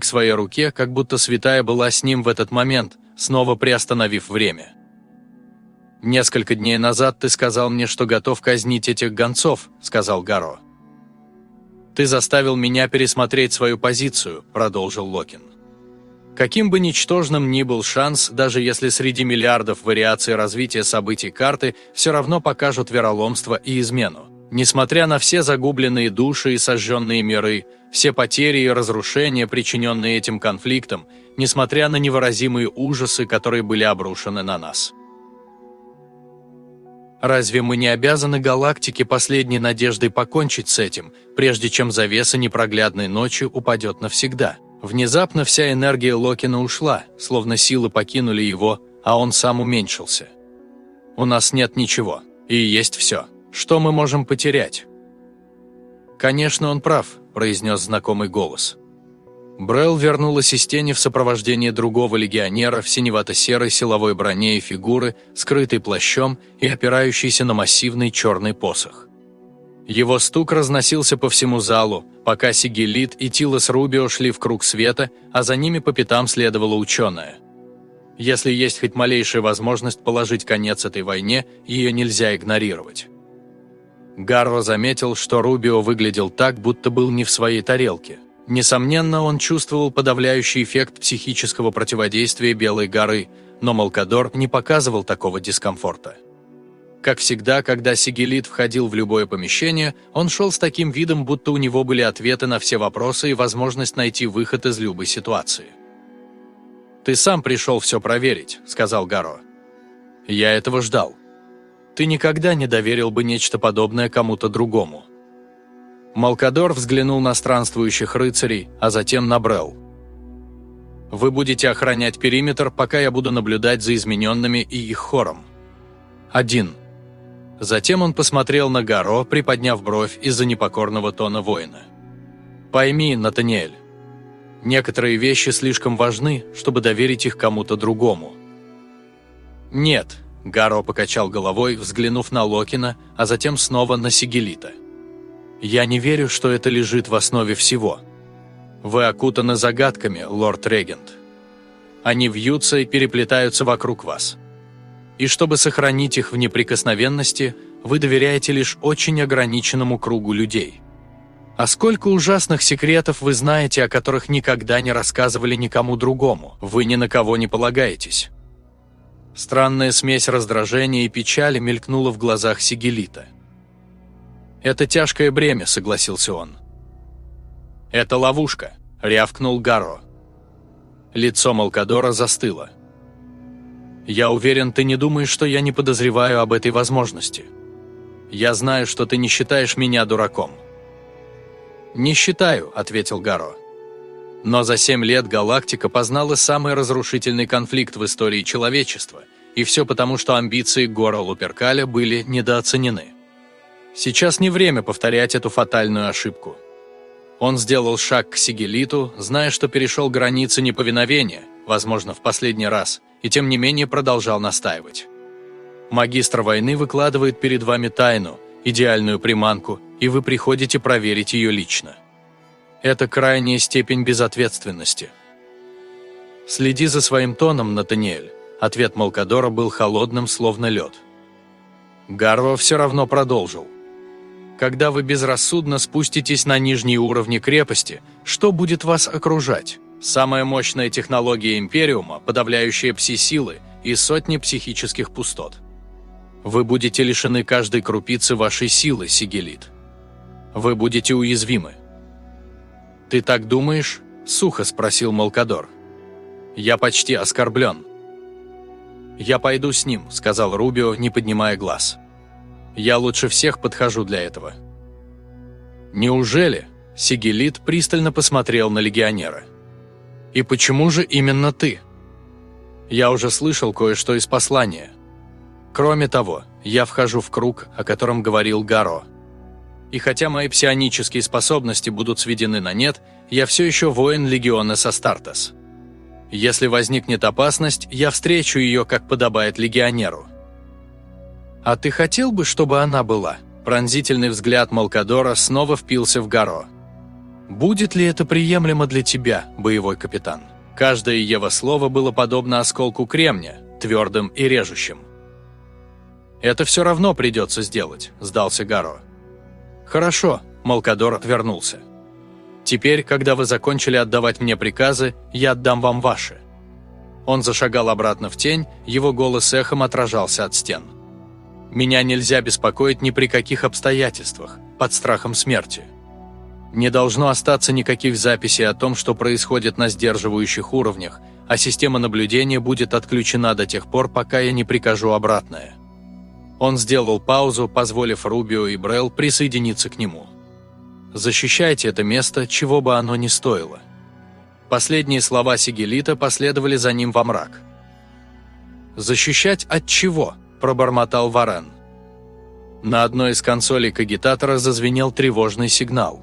к своей руке, как будто святая была с ним в этот момент, снова приостановив время. «Несколько дней назад ты сказал мне, что готов казнить этих гонцов», — сказал Гаро. «Ты заставил меня пересмотреть свою позицию», — продолжил Локин. Каким бы ничтожным ни был шанс, даже если среди миллиардов вариаций развития событий карты все равно покажут вероломство и измену. Несмотря на все загубленные души и сожженные миры, все потери и разрушения, причиненные этим конфликтом, несмотря на невыразимые ужасы, которые были обрушены на нас. Разве мы не обязаны галактике последней надеждой покончить с этим, прежде чем завеса непроглядной ночи упадет навсегда? Внезапно вся энергия Локина ушла, словно силы покинули его, а он сам уменьшился. У нас нет ничего, и есть все. Что мы можем потерять? «Конечно, он прав», – произнес знакомый голос. Брелл вернулась из тени в сопровождении другого легионера в синевато-серой силовой броне и фигуры, скрытой плащом и опирающейся на массивный черный посох. Его стук разносился по всему залу, пока Сигелит и Тилос Рубио шли в круг света, а за ними по пятам следовала ученая. Если есть хоть малейшая возможность положить конец этой войне, ее нельзя игнорировать. Гарро заметил, что Рубио выглядел так, будто был не в своей тарелке – Несомненно, он чувствовал подавляющий эффект психического противодействия Белой горы, но Малкадор не показывал такого дискомфорта. Как всегда, когда Сигелит входил в любое помещение, он шел с таким видом, будто у него были ответы на все вопросы и возможность найти выход из любой ситуации. «Ты сам пришел все проверить», — сказал Гаро. «Я этого ждал. Ты никогда не доверил бы нечто подобное кому-то другому». Малкадор взглянул на странствующих рыцарей, а затем на Брел. «Вы будете охранять периметр, пока я буду наблюдать за измененными и их хором». «Один». Затем он посмотрел на Гаро, приподняв бровь из-за непокорного тона воина. «Пойми, Натаниэль, некоторые вещи слишком важны, чтобы доверить их кому-то другому». «Нет», – Гаро покачал головой, взглянув на Локина, а затем снова на Сигелита. Я не верю, что это лежит в основе всего. Вы окутаны загадками, лорд-регент. Они вьются и переплетаются вокруг вас. И чтобы сохранить их в неприкосновенности, вы доверяете лишь очень ограниченному кругу людей. А сколько ужасных секретов вы знаете, о которых никогда не рассказывали никому другому, вы ни на кого не полагаетесь. Странная смесь раздражения и печали мелькнула в глазах Сигелита – «Это тяжкое бремя», — согласился он. «Это ловушка», — рявкнул Гарро. Лицо Малкадора застыло. «Я уверен, ты не думаешь, что я не подозреваю об этой возможности. Я знаю, что ты не считаешь меня дураком». «Не считаю», — ответил Гаро. «Но за семь лет галактика познала самый разрушительный конфликт в истории человечества, и все потому, что амбиции Гора Луперкаля были недооценены. Сейчас не время повторять эту фатальную ошибку. Он сделал шаг к Сигелиту, зная, что перешел границы неповиновения, возможно, в последний раз, и тем не менее продолжал настаивать. Магистр войны выкладывает перед вами тайну, идеальную приманку, и вы приходите проверить ее лично. Это крайняя степень безответственности. «Следи за своим тоном, Натаниэль», – ответ Малкадора был холодным, словно лед. Гарво все равно продолжил. Когда вы безрассудно спуститесь на нижние уровни крепости, что будет вас окружать? Самая мощная технология Империума, подавляющая пси-силы и сотни психических пустот. Вы будете лишены каждой крупицы вашей силы, Сигелит. Вы будете уязвимы. «Ты так думаешь?» – сухо спросил Малкадор. «Я почти оскорблен». «Я пойду с ним», – сказал Рубио, не поднимая глаз. Я лучше всех подхожу для этого». «Неужели?» – Сигелит пристально посмотрел на легионера. «И почему же именно ты?» «Я уже слышал кое-что из послания. Кроме того, я вхожу в круг, о котором говорил Гаро. И хотя мои псионические способности будут сведены на нет, я все еще воин Легиона Састартес. Если возникнет опасность, я встречу ее, как подобает легионеру». «А ты хотел бы, чтобы она была?» Пронзительный взгляд Малкадора снова впился в Гаро. «Будет ли это приемлемо для тебя, боевой капитан?» Каждое его слово было подобно осколку кремня, твердым и режущим. «Это все равно придется сделать», – сдался Гаро. «Хорошо», – Малкадор отвернулся. «Теперь, когда вы закончили отдавать мне приказы, я отдам вам ваши». Он зашагал обратно в тень, его голос эхом отражался от стен. «Меня нельзя беспокоить ни при каких обстоятельствах, под страхом смерти. Не должно остаться никаких записей о том, что происходит на сдерживающих уровнях, а система наблюдения будет отключена до тех пор, пока я не прикажу обратное». Он сделал паузу, позволив Рубио и Брел присоединиться к нему. «Защищайте это место, чего бы оно ни стоило». Последние слова Сигелита последовали за ним во мрак. «Защищать от чего?» – пробормотал Варен. На одной из консолей кагитатора зазвенел тревожный сигнал.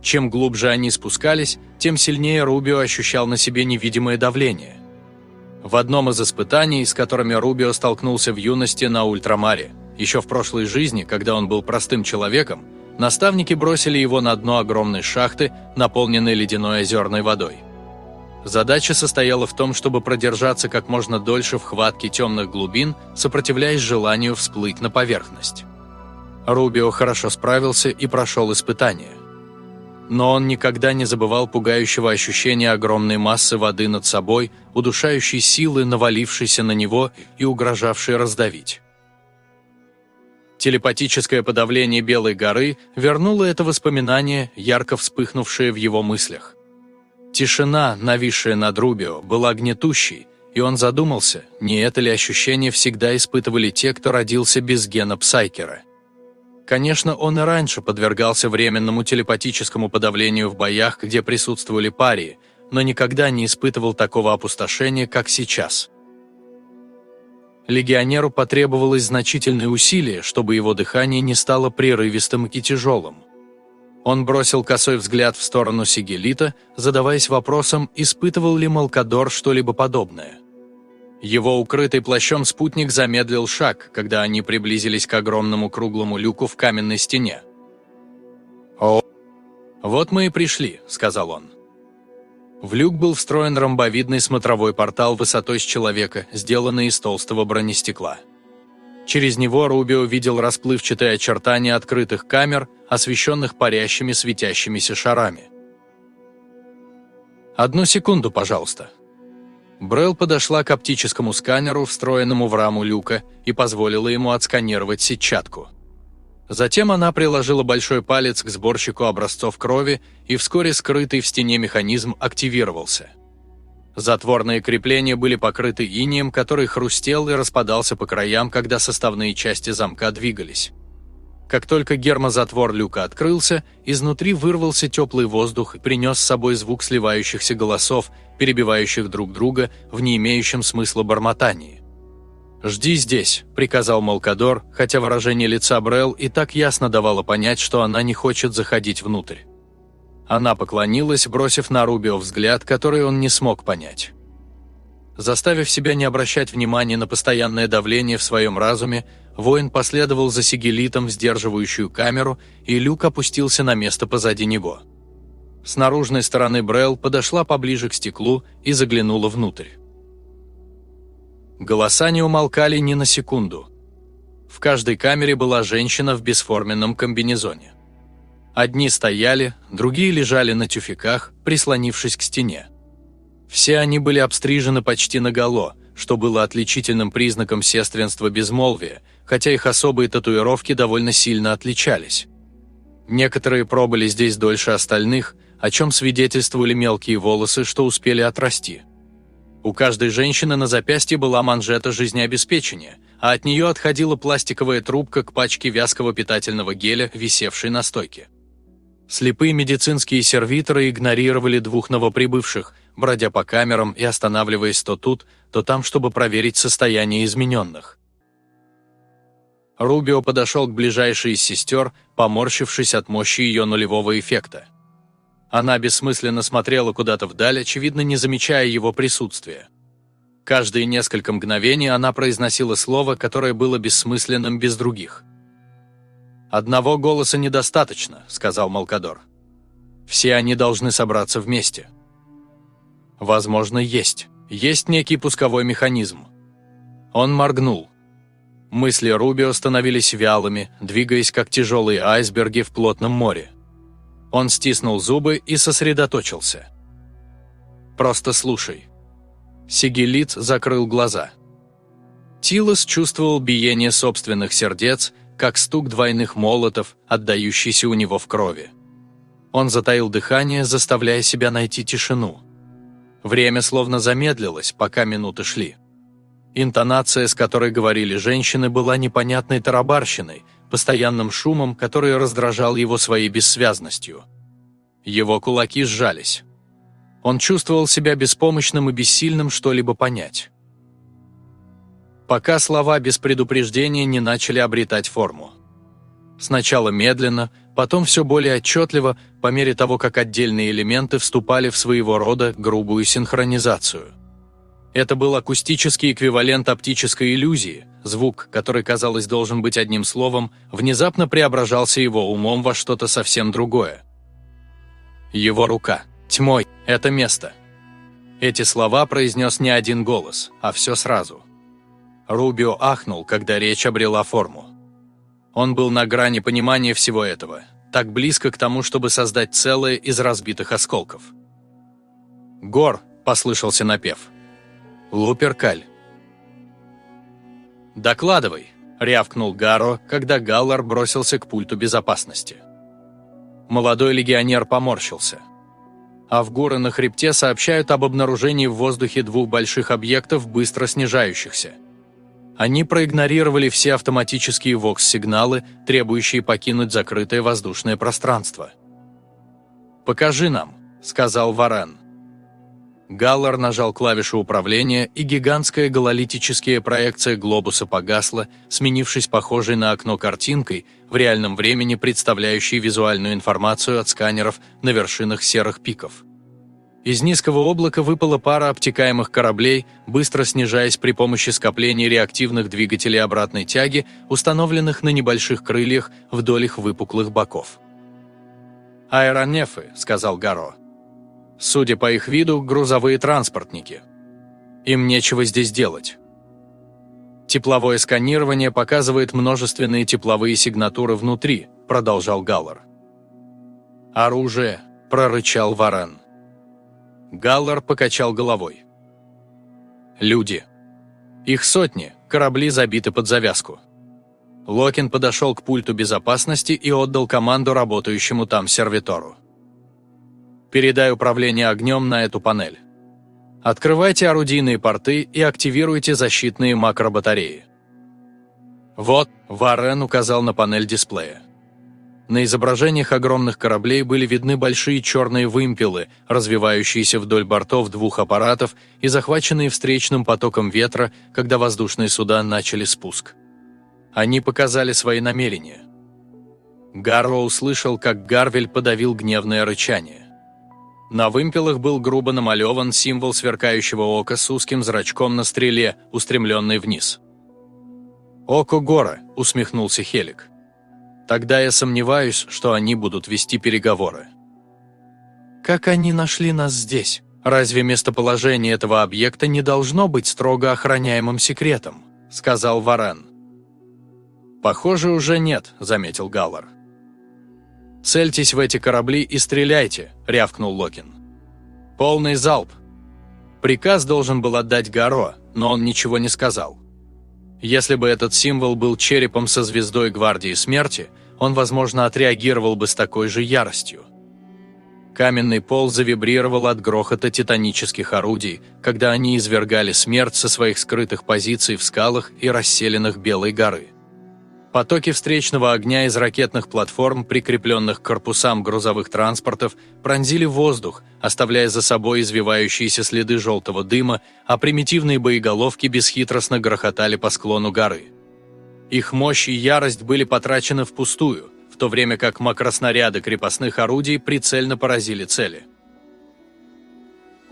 Чем глубже они спускались, тем сильнее Рубио ощущал на себе невидимое давление. В одном из испытаний, с которыми Рубио столкнулся в юности на Ультрамаре, еще в прошлой жизни, когда он был простым человеком, наставники бросили его на дно огромной шахты, наполненной ледяной озерной водой. Задача состояла в том, чтобы продержаться как можно дольше в хватке темных глубин, сопротивляясь желанию всплыть на поверхность. Рубио хорошо справился и прошел испытание но он никогда не забывал пугающего ощущения огромной массы воды над собой, удушающей силы, навалившейся на него и угрожавшей раздавить. Телепатическое подавление Белой горы вернуло это воспоминание, ярко вспыхнувшее в его мыслях. Тишина, нависшая над Рубио, была гнетущей, и он задумался, не это ли ощущение всегда испытывали те, кто родился без гена Псайкера – Конечно, он и раньше подвергался временному телепатическому подавлению в боях, где присутствовали парии, но никогда не испытывал такого опустошения, как сейчас. Легионеру потребовалось значительное усилие, чтобы его дыхание не стало прерывистым и тяжелым. Он бросил косой взгляд в сторону Сигелита, задаваясь вопросом, испытывал ли Малкадор что-либо подобное. Его укрытый плащом спутник замедлил шаг, когда они приблизились к огромному круглому люку в каменной стене. «О, вот мы и пришли», — сказал он. В люк был встроен ромбовидный смотровой портал высотой с человека, сделанный из толстого бронестекла. Через него Руби увидел расплывчатые очертания открытых камер, освещенных парящими светящимися шарами. «Одну секунду, пожалуйста», Брел подошла к оптическому сканеру, встроенному в раму люка, и позволила ему отсканировать сетчатку. Затем она приложила большой палец к сборщику образцов крови, и вскоре скрытый в стене механизм активировался. Затворные крепления были покрыты инием, который хрустел и распадался по краям, когда составные части замка двигались. Как только гермозатвор люка открылся, изнутри вырвался теплый воздух и принес с собой звук сливающихся голосов, перебивающих друг друга в не имеющем смысла бормотании. «Жди здесь», – приказал Малкадор, хотя выражение лица Брел и так ясно давало понять, что она не хочет заходить внутрь. Она поклонилась, бросив на Рубио взгляд, который он не смог понять. Заставив себя не обращать внимания на постоянное давление в своем разуме, воин последовал за сигелитом в сдерживающую камеру, и люк опустился на место позади него. С наружной стороны Брел подошла поближе к стеклу и заглянула внутрь. Голоса не умолкали ни на секунду. В каждой камере была женщина в бесформенном комбинезоне. Одни стояли, другие лежали на тюфяках, прислонившись к стене. Все они были обстрижены почти наголо, что было отличительным признаком сестринства безмолвия, хотя их особые татуировки довольно сильно отличались. Некоторые пробыли здесь дольше остальных, о чем свидетельствовали мелкие волосы, что успели отрасти. У каждой женщины на запястье была манжета жизнеобеспечения, а от нее отходила пластиковая трубка к пачке вязкого питательного геля, висевшей на стойке. Слепые медицинские сервиторы игнорировали двух новоприбывших, бродя по камерам и останавливаясь то тут, то там, чтобы проверить состояние измененных. Рубио подошел к ближайшей из сестер, поморщившись от мощи ее нулевого эффекта. Она бессмысленно смотрела куда-то вдаль, очевидно, не замечая его присутствия. Каждые несколько мгновений она произносила слово, которое было бессмысленным без других. «Одного голоса недостаточно», — сказал Малкадор. Все они должны собраться вместе. Возможно, есть. Есть некий пусковой механизм. Он моргнул. Мысли Рубио становились вялыми, двигаясь как тяжелые айсберги в плотном море. Он стиснул зубы и сосредоточился. «Просто слушай». Сигелит закрыл глаза. Тилос чувствовал биение собственных сердец, как стук двойных молотов, отдающийся у него в крови. Он затаил дыхание, заставляя себя найти тишину. Время словно замедлилось, пока минуты шли. Интонация, с которой говорили женщины, была непонятной тарабарщиной, постоянным шумом, который раздражал его своей бессвязностью. Его кулаки сжались. Он чувствовал себя беспомощным и бессильным что-либо понять. Пока слова без предупреждения не начали обретать форму. Сначала медленно, потом все более отчетливо, по мере того, как отдельные элементы вступали в своего рода грубую синхронизацию – это был акустический эквивалент оптической иллюзии, звук, который, казалось, должен быть одним словом, внезапно преображался его умом во что-то совсем другое. Его рука. Тьмой. Это место. Эти слова произнес не один голос, а все сразу. Рубио ахнул, когда речь обрела форму. Он был на грани понимания всего этого, так близко к тому, чтобы создать целое из разбитых осколков. «Гор», — послышался напев, — Луперкаль. «Докладывай», – рявкнул Гаро, когда Галлар бросился к пульту безопасности. Молодой легионер поморщился. Авгуры на хребте сообщают об обнаружении в воздухе двух больших объектов, быстро снижающихся. Они проигнорировали все автоматические вокс-сигналы, требующие покинуть закрытое воздушное пространство. «Покажи нам», – сказал Варен. Галлар нажал клавишу управления, и гигантская гололитическая проекция глобуса погасла, сменившись похожей на окно картинкой, в реальном времени представляющей визуальную информацию от сканеров на вершинах серых пиков. Из низкого облака выпала пара обтекаемых кораблей, быстро снижаясь при помощи скопления реактивных двигателей обратной тяги, установленных на небольших крыльях вдоль их выпуклых боков. «Аэронефы», — сказал Гаро. Судя по их виду, грузовые транспортники. Им нечего здесь делать. Тепловое сканирование показывает множественные тепловые сигнатуры внутри, продолжал Галлар. Оружие, прорычал Варен. Галлар покачал головой. Люди. Их сотни, корабли забиты под завязку. Локин подошел к пульту безопасности и отдал команду работающему там сервитору. Передай управление огнем на эту панель. Открывайте орудийные порты и активируйте защитные макробатареи. Вот, Варен указал на панель дисплея. На изображениях огромных кораблей были видны большие черные вымпелы, развивающиеся вдоль бортов двух аппаратов и захваченные встречным потоком ветра, когда воздушные суда начали спуск. Они показали свои намерения. Гарро услышал, как Гарвель подавил гневное рычание. На вымпелах был грубо намалеван символ сверкающего ока с узким зрачком на стреле, устремленной вниз. «Око Гора», — усмехнулся Хелик. «Тогда я сомневаюсь, что они будут вести переговоры». «Как они нашли нас здесь? Разве местоположение этого объекта не должно быть строго охраняемым секретом?» — сказал Варен. «Похоже, уже нет», — заметил Галлар. «Цельтесь в эти корабли и стреляйте», — рявкнул Локин. «Полный залп». Приказ должен был отдать Гаро, но он ничего не сказал. Если бы этот символ был черепом со звездой Гвардии Смерти, он, возможно, отреагировал бы с такой же яростью. Каменный пол завибрировал от грохота титанических орудий, когда они извергали смерть со своих скрытых позиций в скалах и расселенных Белой горы. Потоки встречного огня из ракетных платформ, прикрепленных к корпусам грузовых транспортов, пронзили воздух, оставляя за собой извивающиеся следы желтого дыма, а примитивные боеголовки бесхитростно грохотали по склону горы. Их мощь и ярость были потрачены впустую, в то время как макроснаряды крепостных орудий прицельно поразили цели.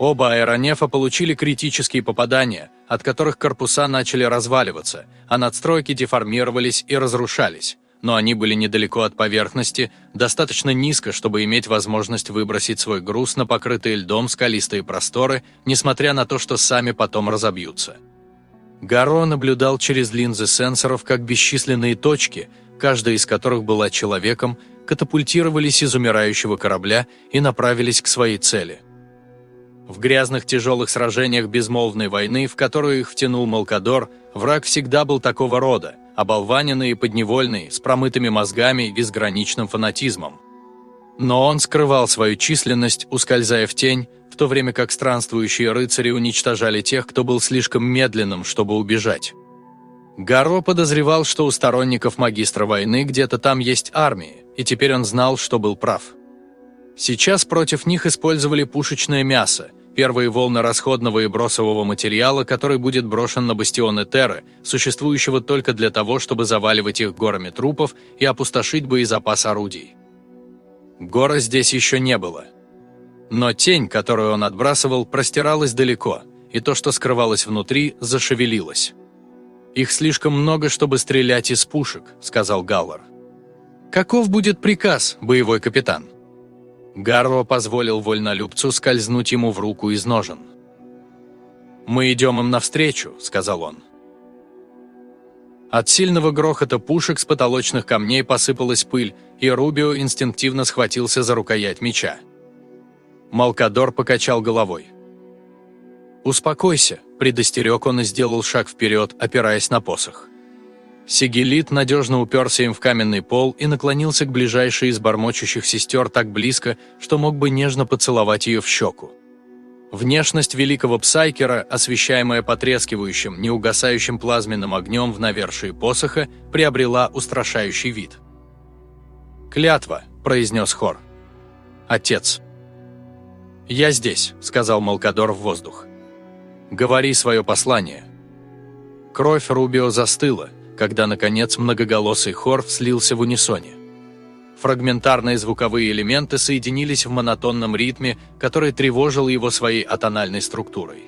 Оба аэронефа получили критические попадания, от которых корпуса начали разваливаться, а надстройки деформировались и разрушались, но они были недалеко от поверхности, достаточно низко, чтобы иметь возможность выбросить свой груз на покрытые льдом скалистые просторы, несмотря на то, что сами потом разобьются. Гаро наблюдал через линзы сенсоров, как бесчисленные точки, каждая из которых была человеком, катапультировались из умирающего корабля и направились к своей цели. В грязных тяжелых сражениях безмолвной войны, в которую их втянул Малкадор, враг всегда был такого рода, оболваненный и подневольный, с промытыми мозгами и безграничным фанатизмом. Но он скрывал свою численность, ускользая в тень, в то время как странствующие рыцари уничтожали тех, кто был слишком медленным, чтобы убежать. Гаро подозревал, что у сторонников магистра войны где-то там есть армии, и теперь он знал, что был прав. Сейчас против них использовали пушечное мясо, первые волны расходного и бросового материала, который будет брошен на бастионы Терры, существующего только для того, чтобы заваливать их горами трупов и опустошить боезапас орудий. Гора здесь еще не было. Но тень, которую он отбрасывал, простиралась далеко, и то, что скрывалось внутри, зашевелилось. «Их слишком много, чтобы стрелять из пушек», — сказал Галлар. «Каков будет приказ, боевой капитан?» Гарро позволил вольнолюбцу скользнуть ему в руку из ножен. «Мы идем им навстречу», — сказал он. От сильного грохота пушек с потолочных камней посыпалась пыль, и Рубио инстинктивно схватился за рукоять меча. Малкадор покачал головой. «Успокойся», – предостерег он и сделал шаг вперед, опираясь на посох. Сигелит надежно уперся им в каменный пол и наклонился к ближайшей из бормочущих сестер так близко, что мог бы нежно поцеловать ее в щеку. Внешность великого псайкера, освещаемая потрескивающим, неугасающим плазменным огнем в навершии посоха, приобрела устрашающий вид. «Клятва», – произнес хор. «Отец». «Я здесь», – сказал Малкадор в воздух. «Говори свое послание». Кровь Рубио застыла, когда, наконец, многоголосый хор слился в унисоне. Фрагментарные звуковые элементы соединились в монотонном ритме, который тревожил его своей атональной структурой.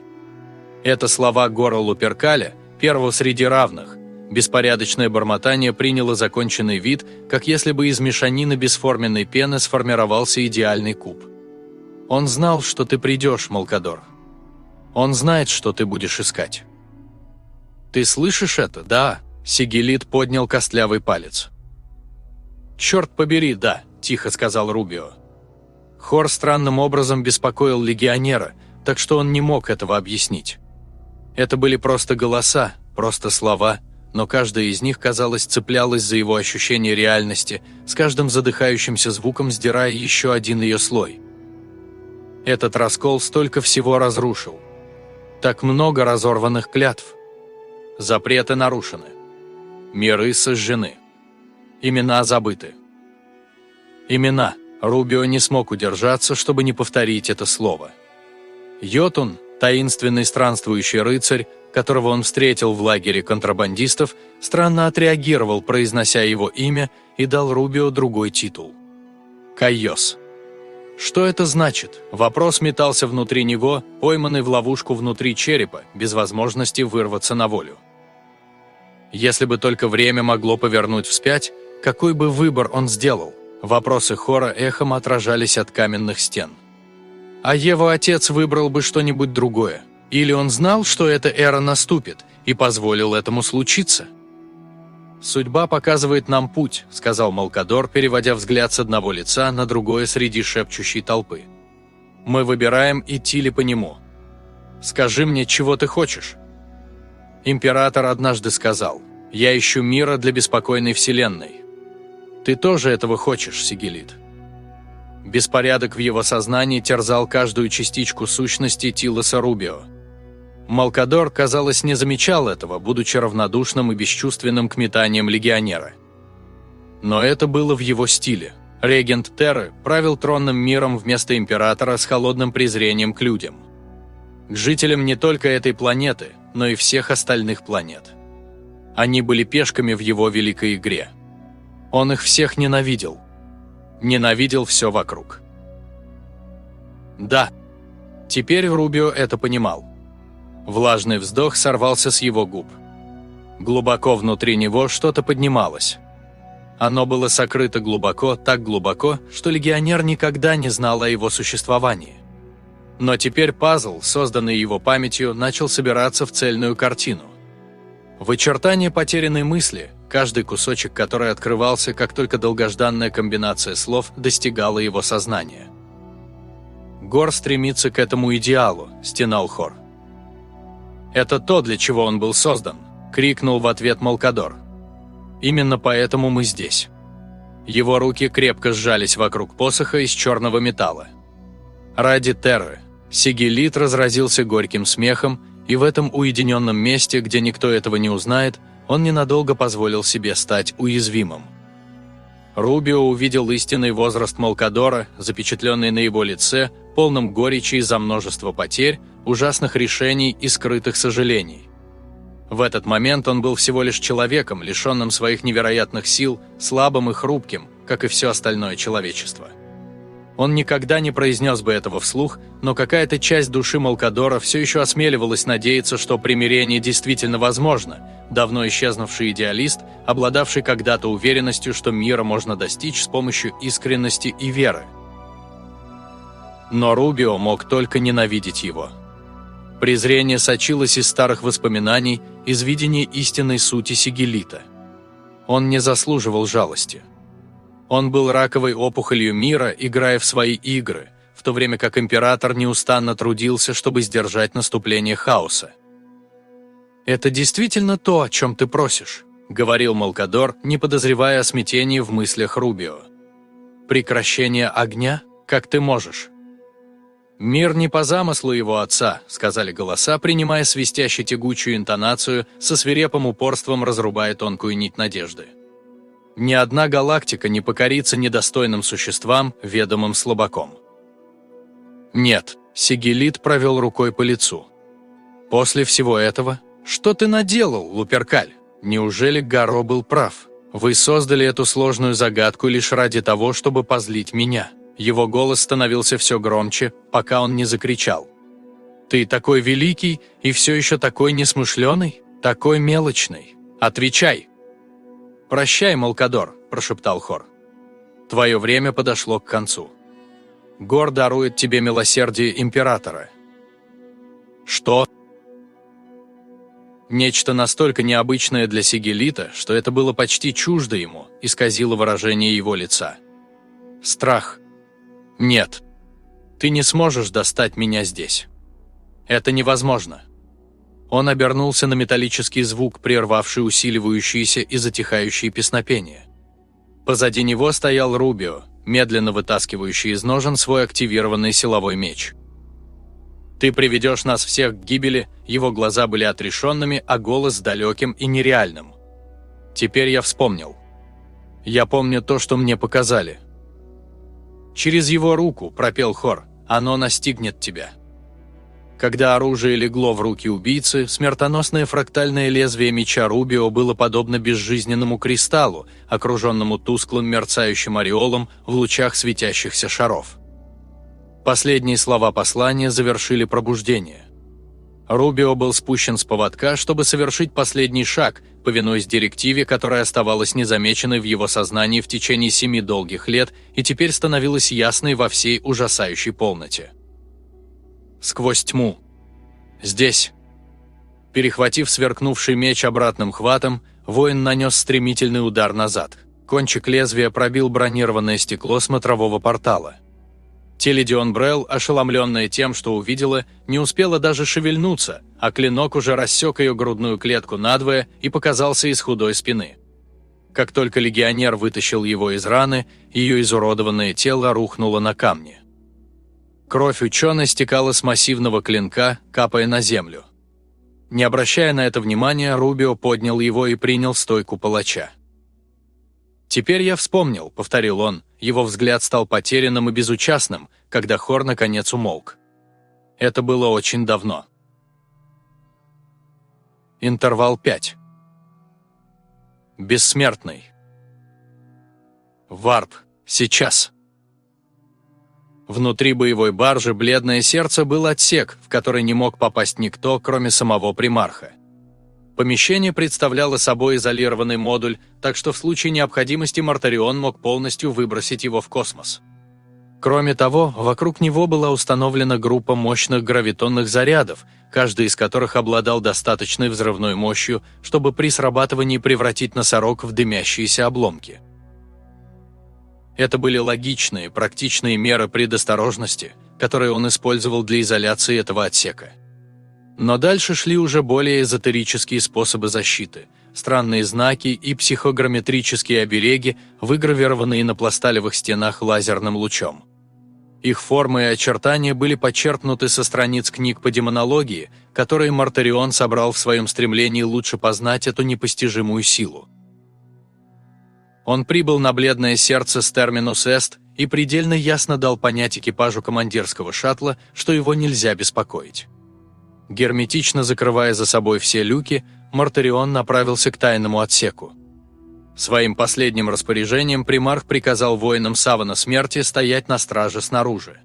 Это слова Гора Луперкаля, первого среди равных. Беспорядочное бормотание приняло законченный вид, как если бы из мешанины бесформенной пены сформировался идеальный куб. «Он знал, что ты придешь, Малкадор. Он знает, что ты будешь искать». «Ты слышишь это? Да», Сигелит поднял костлявый палец. «Черт побери, да», – тихо сказал Рубио. Хор странным образом беспокоил легионера, так что он не мог этого объяснить. Это были просто голоса, просто слова, но каждая из них, казалось, цеплялась за его ощущение реальности, с каждым задыхающимся звуком сдирая еще один ее слой. Этот раскол столько всего разрушил. Так много разорванных клятв. Запреты нарушены. Миры сожжены. Имена забыты. Имена. Рубио не смог удержаться, чтобы не повторить это слово. Йотун, таинственный странствующий рыцарь, которого он встретил в лагере контрабандистов, странно отреагировал, произнося его имя, и дал Рубио другой титул. Кайос. Что это значит? Вопрос метался внутри него, пойманный в ловушку внутри черепа, без возможности вырваться на волю. Если бы только время могло повернуть вспять, какой бы выбор он сделал? Вопросы хора эхом отражались от каменных стен. А его отец выбрал бы что-нибудь другое? Или он знал, что эта эра наступит, и позволил этому случиться? «Судьба показывает нам путь», — сказал Малкадор, переводя взгляд с одного лица на другое среди шепчущей толпы. «Мы выбираем, идти ли по нему. Скажи мне, чего ты хочешь?» Император однажды сказал, «Я ищу мира для беспокойной вселенной». Ты тоже этого хочешь, Сигелит. Беспорядок в его сознании терзал каждую частичку сущности Тилоса Рубио. Малкадор, казалось, не замечал этого, будучи равнодушным и бесчувственным к метаниям легионера. Но это было в его стиле. Регент Терры правил тронным миром вместо императора с холодным презрением к людям. К жителям не только этой планеты – но и всех остальных планет. Они были пешками в его великой игре. Он их всех ненавидел. Ненавидел все вокруг. Да, теперь Рубио это понимал. Влажный вздох сорвался с его губ. Глубоко внутри него что-то поднималось. Оно было сокрыто глубоко, так глубоко, что легионер никогда не знал о его существовании. Но теперь пазл, созданный его памятью, начал собираться в цельную картину. В очертании потерянной мысли, каждый кусочек которой открывался, как только долгожданная комбинация слов достигала его сознания. Гор стремится к этому идеалу, стенал хор. «Это то, для чего он был создан», – крикнул в ответ Малкадор. «Именно поэтому мы здесь». Его руки крепко сжались вокруг посоха из черного металла. Ради Терры, Сигелит разразился горьким смехом, и в этом уединенном месте, где никто этого не узнает, он ненадолго позволил себе стать уязвимым. Рубио увидел истинный возраст Малкадора, запечатленный на его лице, полном горечи из-за множества потерь, ужасных решений и скрытых сожалений. В этот момент он был всего лишь человеком, лишенным своих невероятных сил, слабым и хрупким, как и все остальное человечество. Он никогда не произнес бы этого вслух, но какая-то часть души Малкадора все еще осмеливалась надеяться, что примирение действительно возможно, давно исчезнувший идеалист, обладавший когда-то уверенностью, что мира можно достичь с помощью искренности и веры. Но Рубио мог только ненавидеть его. Презрение сочилось из старых воспоминаний, из видения истинной сути Сигелита. Он не заслуживал жалости. Он был раковой опухолью мира, играя в свои игры, в то время как император неустанно трудился, чтобы сдержать наступление хаоса. «Это действительно то, о чем ты просишь», — говорил Малкадор, не подозревая о смятении в мыслях Рубио. «Прекращение огня? Как ты можешь?» «Мир не по замыслу его отца», — сказали голоса, принимая свистящую тягучую интонацию, со свирепым упорством разрубая тонкую нить надежды. Ни одна галактика не покорится недостойным существам, ведомым слабаком. Нет, Сигелит провел рукой по лицу. После всего этого, что ты наделал, Луперкаль? Неужели Гаро был прав? Вы создали эту сложную загадку лишь ради того, чтобы позлить меня. Его голос становился все громче, пока он не закричал. «Ты такой великий и все еще такой несмышленый, такой мелочный. Отвечай!» «Прощай, Малкадор», – прошептал Хор. «Твое время подошло к концу. Гор дарует тебе милосердие Императора». «Что?» Нечто настолько необычное для Сигелита, что это было почти чуждо ему, исказило выражение его лица. «Страх. Нет. Ты не сможешь достать меня здесь. Это невозможно». Он обернулся на металлический звук, прервавший усиливающиеся и затихающие песнопения. Позади него стоял Рубио, медленно вытаскивающий из ножен свой активированный силовой меч. «Ты приведешь нас всех к гибели», его глаза были отрешенными, а голос далеким и нереальным. Теперь я вспомнил. Я помню то, что мне показали. «Через его руку», – пропел хор, – «оно настигнет тебя». Когда оружие легло в руки убийцы, смертоносное фрактальное лезвие меча Рубио было подобно безжизненному кристаллу, окруженному тусклым мерцающим ореолом в лучах светящихся шаров. Последние слова послания завершили пробуждение. Рубио был спущен с поводка, чтобы совершить последний шаг, повинуясь директиве, которая оставалась незамеченной в его сознании в течение семи долгих лет и теперь становилась ясной во всей ужасающей полноте сквозь тьму. Здесь. Перехватив сверкнувший меч обратным хватом, воин нанес стремительный удар назад. Кончик лезвия пробил бронированное стекло смотрового портала. Теледион Брелл, ошеломленная тем, что увидела, не успела даже шевельнуться, а клинок уже рассек ее грудную клетку надвое и показался из худой спины. Как только легионер вытащил его из раны, ее изуродованное тело рухнуло на камни. Кровь ученой стекала с массивного клинка, капая на землю. Не обращая на это внимания, Рубио поднял его и принял стойку палача. «Теперь я вспомнил», — повторил он, его взгляд стал потерянным и безучастным, когда хор наконец умолк. Это было очень давно. Интервал 5. Бессмертный. Варп. Сейчас. Внутри боевой баржи бледное сердце был отсек, в который не мог попасть никто, кроме самого примарха. Помещение представляло собой изолированный модуль, так что в случае необходимости Мартарион мог полностью выбросить его в космос. Кроме того, вокруг него была установлена группа мощных гравитонных зарядов, каждый из которых обладал достаточной взрывной мощью, чтобы при срабатывании превратить носорог в дымящиеся обломки. Это были логичные, практичные меры предосторожности, которые он использовал для изоляции этого отсека. Но дальше шли уже более эзотерические способы защиты, странные знаки и психограмметрические обереги, выгравированные на пласталевых стенах лазерным лучом. Их формы и очертания были подчеркнуты со страниц книг по демонологии, которые Мартарион собрал в своем стремлении лучше познать эту непостижимую силу. Он прибыл на бледное сердце с терминус Эст и предельно ясно дал понять экипажу командирского шаттла, что его нельзя беспокоить. Герметично закрывая за собой все люки, Мартарион направился к тайному отсеку. Своим последним распоряжением примарх приказал воинам Савана Смерти стоять на страже снаружи.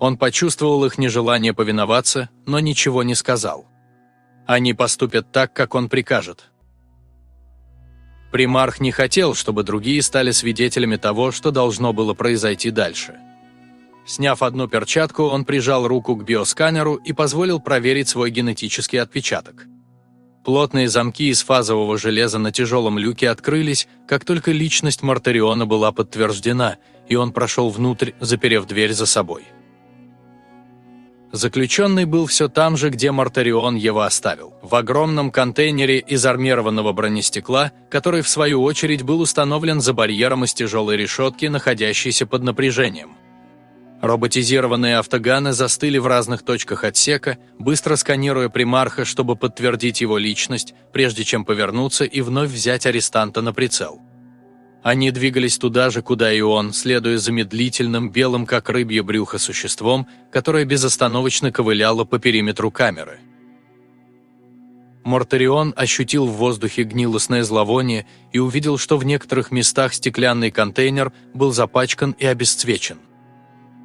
Он почувствовал их нежелание повиноваться, но ничего не сказал. Они поступят так, как он прикажет. Примарх не хотел, чтобы другие стали свидетелями того, что должно было произойти дальше. Сняв одну перчатку, он прижал руку к биосканеру и позволил проверить свой генетический отпечаток. Плотные замки из фазового железа на тяжелом люке открылись, как только личность Мартариона была подтверждена, и он прошел внутрь, заперев дверь за собой. Заключенный был все там же, где Мартарион его оставил, в огромном контейнере из армированного бронестекла, который в свою очередь был установлен за барьером из тяжелой решетки, находящейся под напряжением. Роботизированные автоганы застыли в разных точках отсека, быстро сканируя примарха, чтобы подтвердить его личность, прежде чем повернуться и вновь взять арестанта на прицел. Они двигались туда же, куда и он, следуя за медлительным, белым как рыбье брюхо существом, которое безостановочно ковыляло по периметру камеры. Мортарион ощутил в воздухе гнилостное зловоние и увидел, что в некоторых местах стеклянный контейнер был запачкан и обесцвечен.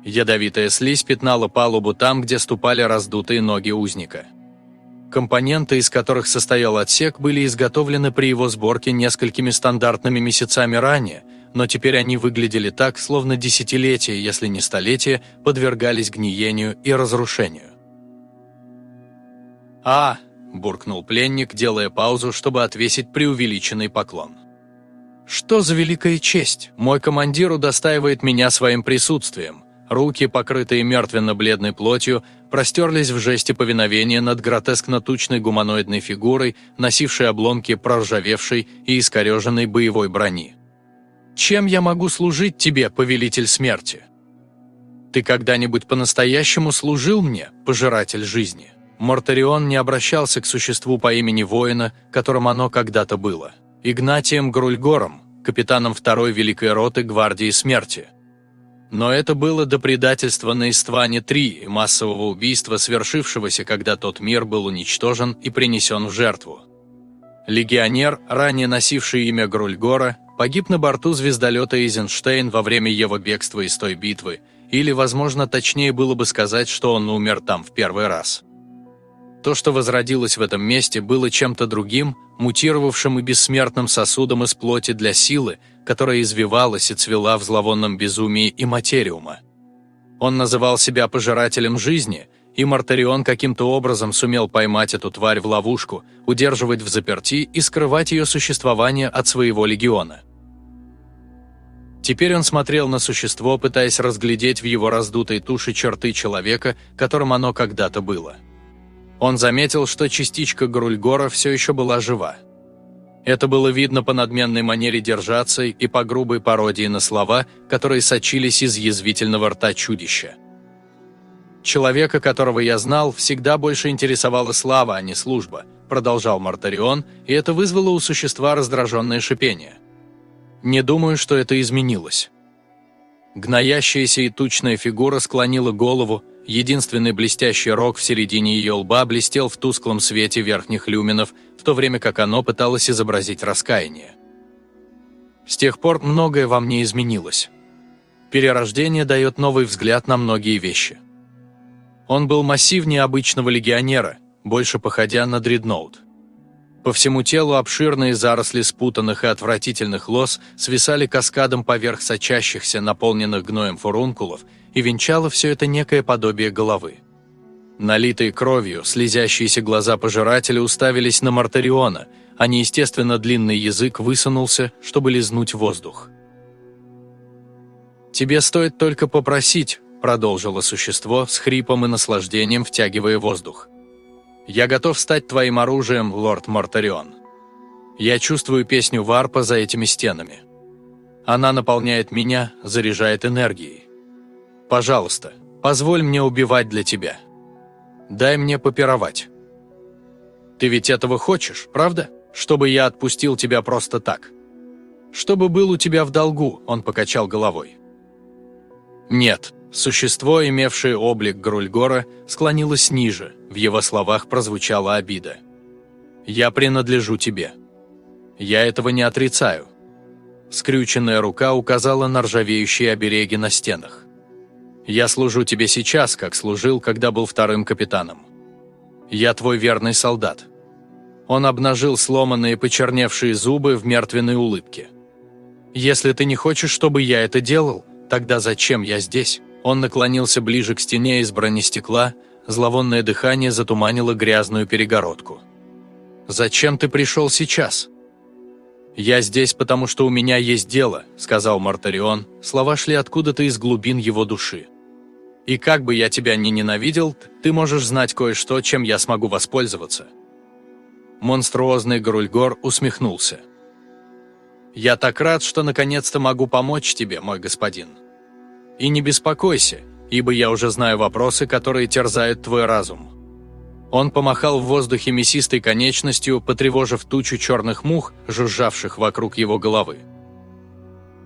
Ядовитая слизь пятнала палубу там, где ступали раздутые ноги узника. Компоненты, из которых состоял отсек, были изготовлены при его сборке несколькими стандартными месяцами ранее, но теперь они выглядели так, словно десятилетия, если не столетия, подвергались гниению и разрушению. «А!» – буркнул пленник, делая паузу, чтобы отвесить преувеличенный поклон. «Что за великая честь! Мой командир удостаивает меня своим присутствием. Руки, покрытые мертвенно-бледной плотью, простерлись в жесте повиновения над гротескно-тучной гуманоидной фигурой, носившей обломки проржавевшей и искореженной боевой брони. «Чем я могу служить тебе, повелитель смерти? Ты когда-нибудь по-настоящему служил мне, пожиратель жизни?» Мортарион не обращался к существу по имени воина, которым оно когда-то было. Игнатием Грульгором, капитаном второй Великой Роты Гвардии Смерти – но это было до предательства на Истване-3 и массового убийства, свершившегося, когда тот мир был уничтожен и принесен в жертву. Легионер, ранее носивший имя Грульгора, погиб на борту звездолета Эйзенштейн во время его бегства из той битвы, или, возможно, точнее было бы сказать, что он умер там в первый раз. То, что возродилось в этом месте, было чем-то другим, мутировавшим и бессмертным сосудом из плоти для силы, которая извивалась и цвела в зловонном безумии и материума. Он называл себя пожирателем жизни, и Мартарион каким-то образом сумел поймать эту тварь в ловушку, удерживать в заперти и скрывать ее существование от своего легиона. Теперь он смотрел на существо, пытаясь разглядеть в его раздутой туше черты человека, которым оно когда-то было. Он заметил, что частичка Грульгора все еще была жива. Это было видно по надменной манере держаться и по грубой пародии на слова, которые сочились из язвительного рта чудища. «Человека, которого я знал, всегда больше интересовала слава, а не служба», продолжал Мартарион, и это вызвало у существа раздраженное шипение. «Не думаю, что это изменилось». Гноящаяся и тучная фигура склонила голову, Единственный блестящий рог в середине ее лба блестел в тусклом свете верхних люминов, в то время как оно пыталось изобразить раскаяние. С тех пор многое во мне изменилось. Перерождение дает новый взгляд на многие вещи. Он был массивнее обычного легионера, больше походя на дредноут. По всему телу обширные заросли спутанных и отвратительных лос свисали каскадом поверх сочащихся, наполненных гноем фурункулов, и венчало все это некое подобие головы. Налитые кровью, слезящиеся глаза пожирателя уставились на Мартариона, а неестественно длинный язык высунулся, чтобы лизнуть воздух. «Тебе стоит только попросить», – продолжило существо с хрипом и наслаждением, втягивая воздух. «Я готов стать твоим оружием, лорд Мартарион. Я чувствую песню варпа за этими стенами. Она наполняет меня, заряжает энергией. Пожалуйста, позволь мне убивать для тебя». Дай мне попировать. Ты ведь этого хочешь, правда? Чтобы я отпустил тебя просто так. Чтобы был у тебя в долгу, он покачал головой. Нет, существо, имевшее облик Грульгора, склонилось ниже, в его словах прозвучала обида. «Я принадлежу тебе. Я этого не отрицаю». Скрюченная рука указала на ржавеющие обереги на стенах. Я служу тебе сейчас, как служил, когда был вторым капитаном. Я твой верный солдат». Он обнажил сломанные почерневшие зубы в мертвенной улыбке. «Если ты не хочешь, чтобы я это делал, тогда зачем я здесь?» Он наклонился ближе к стене из бронестекла, зловонное дыхание затуманило грязную перегородку. «Зачем ты пришел сейчас?» «Я здесь, потому что у меня есть дело», — сказал Мартарион. Слова шли откуда-то из глубин его души. И как бы я тебя ни ненавидел, ты можешь знать кое-что, чем я смогу воспользоваться». Монструозный Грульгор усмехнулся. «Я так рад, что наконец-то могу помочь тебе, мой господин. И не беспокойся, ибо я уже знаю вопросы, которые терзают твой разум». Он помахал в воздухе мясистой конечностью, потревожив тучу черных мух, жужжавших вокруг его головы.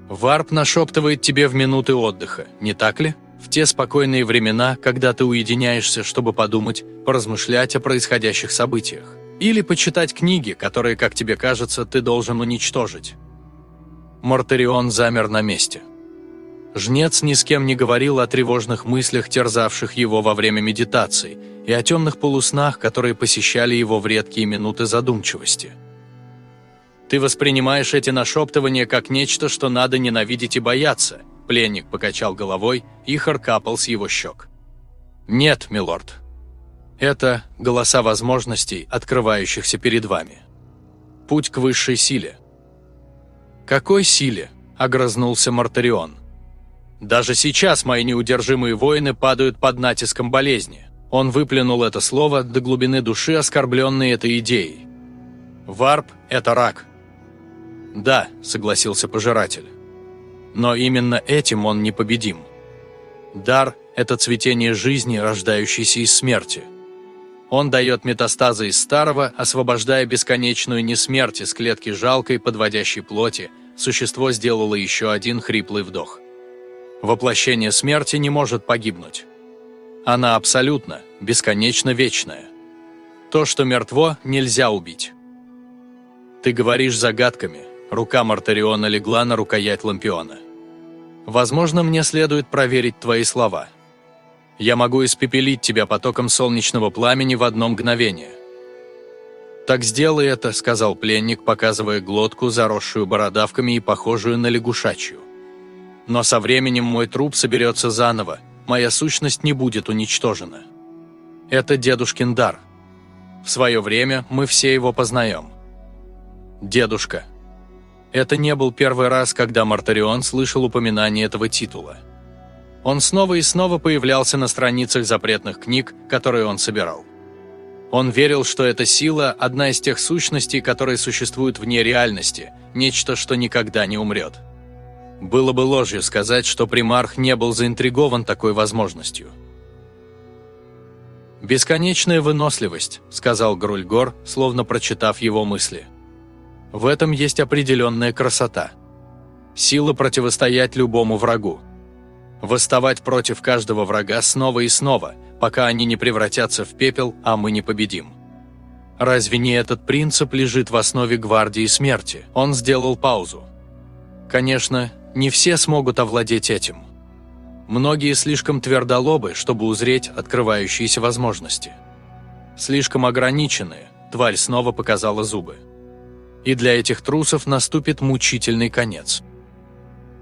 «Варп нашептывает тебе в минуты отдыха, не так ли?» В те спокойные времена, когда ты уединяешься, чтобы подумать, поразмышлять о происходящих событиях. Или почитать книги, которые, как тебе кажется, ты должен уничтожить. Мортарион замер на месте. Жнец ни с кем не говорил о тревожных мыслях, терзавших его во время медитации, и о темных полуснах, которые посещали его в редкие минуты задумчивости. Ты воспринимаешь эти нашептывания как нечто, что надо ненавидеть и бояться, Пленник покачал головой, и капал с его щек. «Нет, милорд. Это голоса возможностей, открывающихся перед вами. Путь к высшей силе». «Какой силе?» – огрызнулся Мартарион. «Даже сейчас мои неудержимые воины падают под натиском болезни». Он выплюнул это слово до глубины души, оскорбленной этой идеей. «Варп – это рак». «Да», – согласился пожиратель. Но именно этим он непобедим. Дар – это цветение жизни, рождающейся из смерти. Он дает метастазы из старого, освобождая бесконечную несмерть из клетки жалкой, подводящей плоти, существо сделало еще один хриплый вдох. Воплощение смерти не может погибнуть. Она абсолютно, бесконечно вечная. То, что мертво, нельзя убить. Ты говоришь загадками, Рука Мартариона легла на рукоять лампиона. «Возможно, мне следует проверить твои слова. Я могу испепелить тебя потоком солнечного пламени в одно мгновение». «Так сделай это», — сказал пленник, показывая глотку, заросшую бородавками и похожую на лягушачью. «Но со временем мой труп соберется заново, моя сущность не будет уничтожена. Это дедушкин дар. В свое время мы все его познаем». «Дедушка», это не был первый раз, когда Мартарион слышал упоминание этого титула. Он снова и снова появлялся на страницах запретных книг, которые он собирал. Он верил, что эта сила – одна из тех сущностей, которые существуют вне реальности, нечто, что никогда не умрет. Было бы ложью сказать, что примарх не был заинтригован такой возможностью. «Бесконечная выносливость», – сказал Грульгор, словно прочитав его мысли – в этом есть определенная красота. Сила противостоять любому врагу. Восставать против каждого врага снова и снова, пока они не превратятся в пепел, а мы не победим. Разве не этот принцип лежит в основе гвардии смерти? Он сделал паузу. Конечно, не все смогут овладеть этим. Многие слишком твердолобы, чтобы узреть открывающиеся возможности. Слишком ограниченные, тварь снова показала зубы. И для этих трусов наступит мучительный конец.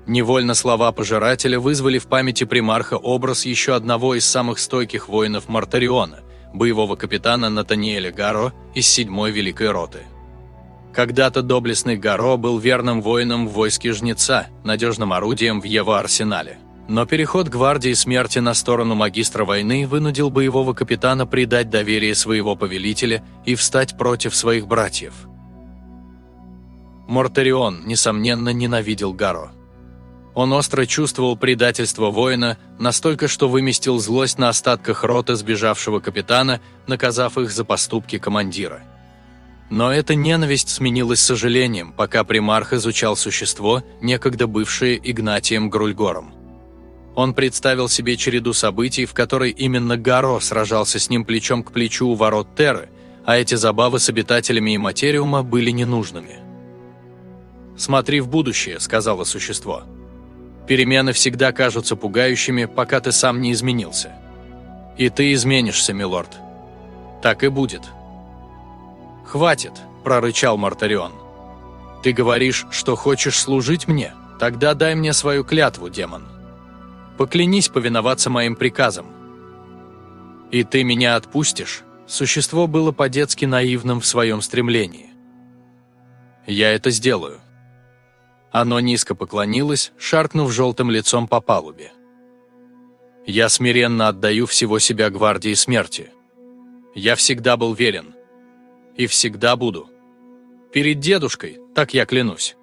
Невольно слова пожирателя вызвали в памяти примарха образ еще одного из самых стойких воинов Мартариона, боевого капитана Натаниэля Гаро из 7-й Великой Роты. Когда-то доблестный Гаро был верным воином в войске Жнеца, надежным орудием в его арсенале. Но переход гвардии смерти на сторону магистра войны вынудил боевого капитана предать доверие своего повелителя и встать против своих братьев. Мортарион, несомненно, ненавидел Гаро. Он остро чувствовал предательство воина, настолько, что выместил злость на остатках роты сбежавшего капитана, наказав их за поступки командира. Но эта ненависть сменилась сожалением, пока примарх изучал существо, некогда бывшее Игнатием Грульгором. Он представил себе череду событий, в которой именно Гаро сражался с ним плечом к плечу у ворот Терры, а эти забавы с обитателями и материума были ненужными. «Смотри в будущее», — сказала существо. «Перемены всегда кажутся пугающими, пока ты сам не изменился. И ты изменишься, милорд. Так и будет». «Хватит», – прорычал Мартарион. «Ты говоришь, что хочешь служить мне? Тогда дай мне свою клятву, демон. Поклянись повиноваться моим приказам». «И ты меня отпустишь?» Существо было по-детски наивным в своем стремлении. «Я это сделаю». Оно низко поклонилось, шаркнув желтым лицом по палубе. «Я смиренно отдаю всего себя гвардии смерти. Я всегда был верен, и всегда буду. Перед дедушкой, так я клянусь.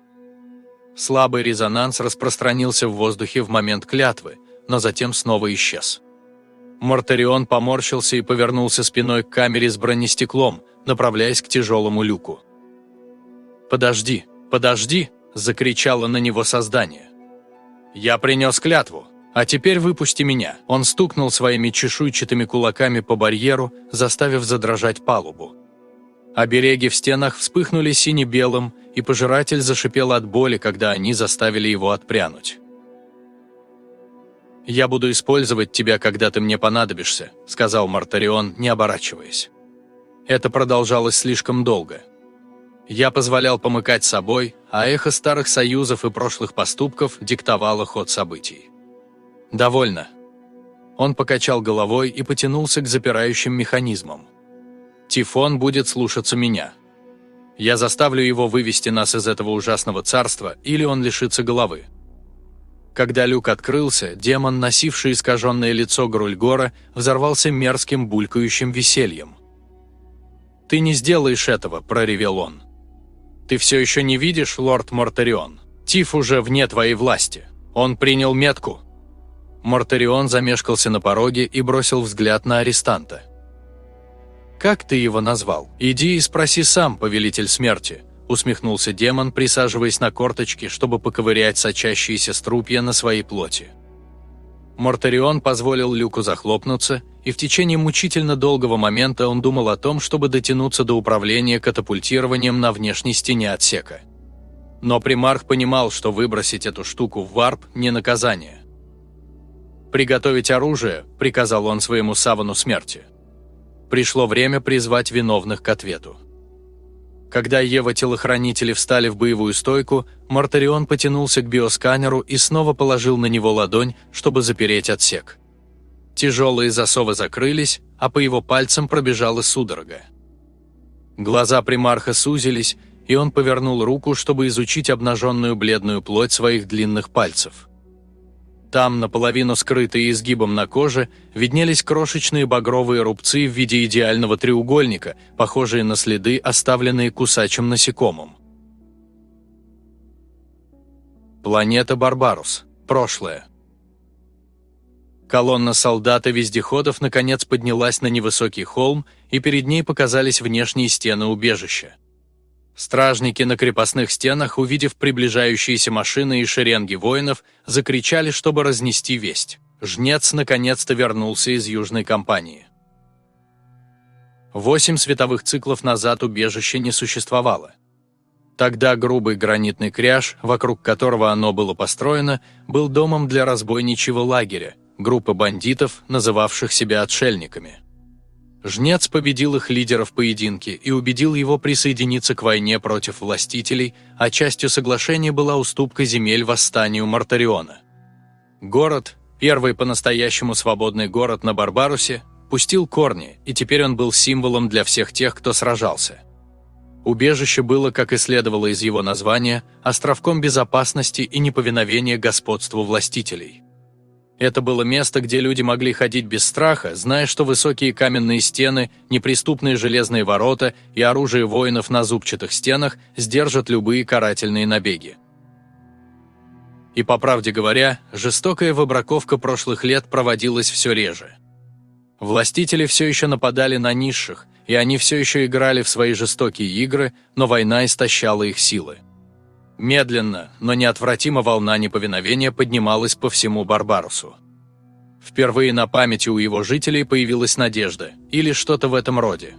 Слабый резонанс распространился в воздухе в момент клятвы, но затем снова исчез. Мортарион поморщился и повернулся спиной к камере с бронестеклом, направляясь к тяжелому люку. «Подожди, подожди!» – закричало на него создание. «Я принес клятву, а теперь выпусти меня!» Он стукнул своими чешуйчатыми кулаками по барьеру, заставив задрожать палубу. Обереги в стенах вспыхнули сине-белым, и пожиратель зашипел от боли, когда они заставили его отпрянуть. «Я буду использовать тебя, когда ты мне понадобишься», — сказал Мартарион, не оборачиваясь. Это продолжалось слишком долго. Я позволял помыкать собой, а эхо старых союзов и прошлых поступков диктовало ход событий. «Довольно». Он покачал головой и потянулся к запирающим механизмам. Тифон будет слушаться меня. Я заставлю его вывести нас из этого ужасного царства, или он лишится головы. Когда люк открылся, демон, носивший искаженное лицо Грульгора, взорвался мерзким булькающим весельем. «Ты не сделаешь этого», – проревел он. «Ты все еще не видишь, лорд Мортарион? Тиф уже вне твоей власти. Он принял метку». Мортарион замешкался на пороге и бросил взгляд на арестанта. «Как ты его назвал? Иди и спроси сам, повелитель смерти», – усмехнулся демон, присаживаясь на корточки, чтобы поковырять сочащиеся струпья на своей плоти. Мортарион позволил люку захлопнуться, и в течение мучительно долгого момента он думал о том, чтобы дотянуться до управления катапультированием на внешней стене отсека. Но примарх понимал, что выбросить эту штуку в варп – не наказание. «Приготовить оружие», – приказал он своему савану смерти. Пришло время призвать виновных к ответу. Когда Ева-телохранители встали в боевую стойку, Мартарион потянулся к биосканеру и снова положил на него ладонь, чтобы запереть отсек. Тяжелые засовы закрылись, а по его пальцам пробежала судорога. Глаза примарха сузились, и он повернул руку, чтобы изучить обнаженную бледную плоть своих длинных пальцев. Там, наполовину скрытые изгибом на коже, виднелись крошечные багровые рубцы в виде идеального треугольника, похожие на следы, оставленные кусачим насекомым. Планета Барбарус. Прошлое. Колонна солдат и вездеходов наконец поднялась на невысокий холм, и перед ней показались внешние стены убежища. Стражники на крепостных стенах, увидев приближающиеся машины и шеренги воинов, закричали, чтобы разнести весть. Жнец наконец-то вернулся из Южной компании. Восемь световых циклов назад убежище не существовало. Тогда грубый гранитный кряж, вокруг которого оно было построено, был домом для разбойничьего лагеря, группы бандитов, называвших себя отшельниками. Жнец победил их лидера в поединке и убедил его присоединиться к войне против властителей, а частью соглашения была уступка земель восстанию Мартариона. Город, первый по-настоящему свободный город на Барбарусе, пустил корни, и теперь он был символом для всех тех, кто сражался. Убежище было, как и следовало из его названия, островком безопасности и неповиновения господству властителей. Это было место, где люди могли ходить без страха, зная, что высокие каменные стены, неприступные железные ворота и оружие воинов на зубчатых стенах сдержат любые карательные набеги. И, по правде говоря, жестокая выбраковка прошлых лет проводилась все реже. Властители все еще нападали на низших, и они все еще играли в свои жестокие игры, но война истощала их силы. Медленно, но неотвратимо волна неповиновения поднималась по всему Барбарусу. Впервые на памяти у его жителей появилась надежда, или что-то в этом роде.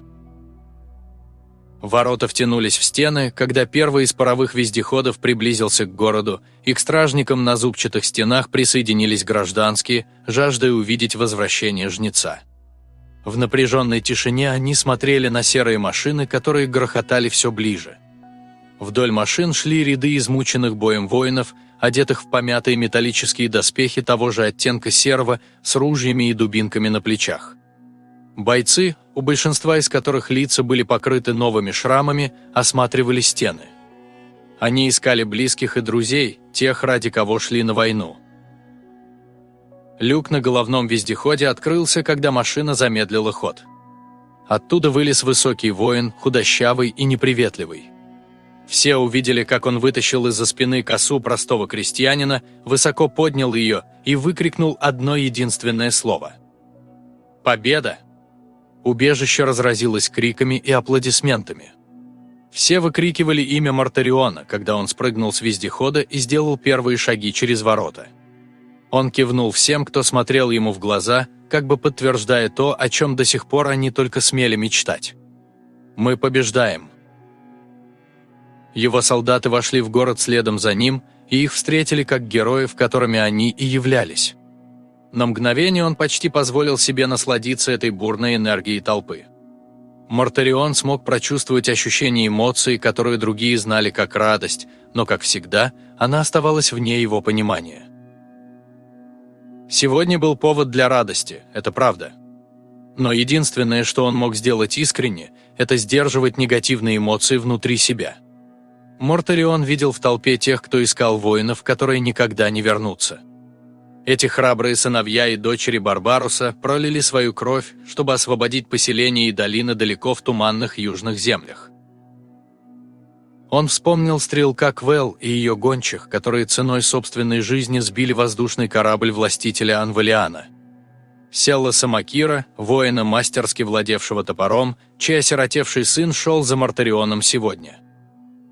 Ворота втянулись в стены, когда первый из паровых вездеходов приблизился к городу, и к стражникам на зубчатых стенах присоединились гражданские, жаждая увидеть возвращение жнеца. В напряженной тишине они смотрели на серые машины, которые грохотали все ближе – Вдоль машин шли ряды измученных боем воинов, одетых в помятые металлические доспехи того же оттенка серого, с ружьями и дубинками на плечах. Бойцы, у большинства из которых лица были покрыты новыми шрамами, осматривали стены. Они искали близких и друзей, тех, ради кого шли на войну. Люк на головном вездеходе открылся, когда машина замедлила ход. Оттуда вылез высокий воин, худощавый и неприветливый. Все увидели, как он вытащил из-за спины косу простого крестьянина, высоко поднял ее и выкрикнул одно единственное слово. «Победа!» Убежище разразилось криками и аплодисментами. Все выкрикивали имя Мартариона, когда он спрыгнул с вездехода и сделал первые шаги через ворота. Он кивнул всем, кто смотрел ему в глаза, как бы подтверждая то, о чем до сих пор они только смели мечтать. «Мы побеждаем!» Его солдаты вошли в город следом за ним, и их встретили как героев, которыми они и являлись. На мгновение он почти позволил себе насладиться этой бурной энергией толпы. Мартарион смог прочувствовать ощущение эмоций, которые другие знали как радость, но, как всегда, она оставалась вне его понимания. Сегодня был повод для радости, это правда. Но единственное, что он мог сделать искренне, это сдерживать негативные эмоции внутри себя – Мортарион видел в толпе тех, кто искал воинов, которые никогда не вернутся. Эти храбрые сыновья и дочери Барбаруса пролили свою кровь, чтобы освободить поселения и долины далеко в туманных южных землях. Он вспомнил стрелка Квел и ее гончих, которые ценой собственной жизни сбили воздушный корабль властителя Анвалиана. Селла Самакира, воина, мастерски владевшего топором, чей осиротевший сын шел за Мартарионом сегодня –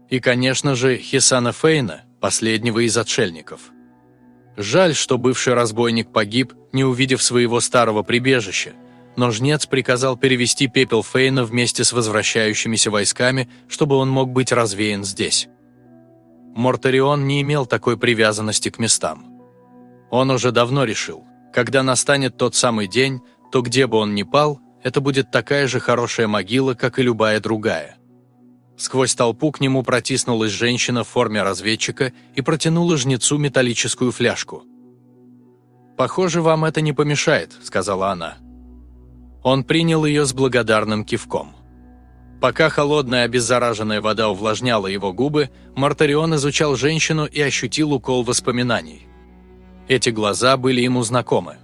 и, конечно же, Хисана Фейна, последнего из отшельников. Жаль, что бывший разбойник погиб, не увидев своего старого прибежища, но жнец приказал перевести пепел Фейна вместе с возвращающимися войсками, чтобы он мог быть развеян здесь. Мортарион не имел такой привязанности к местам. Он уже давно решил, когда настанет тот самый день, то где бы он ни пал, это будет такая же хорошая могила, как и любая другая. Сквозь толпу к нему протиснулась женщина в форме разведчика и протянула жнецу металлическую фляжку. «Похоже, вам это не помешает», — сказала она. Он принял ее с благодарным кивком. Пока холодная обеззараженная вода увлажняла его губы, Мартарион изучал женщину и ощутил укол воспоминаний. Эти глаза были ему знакомы.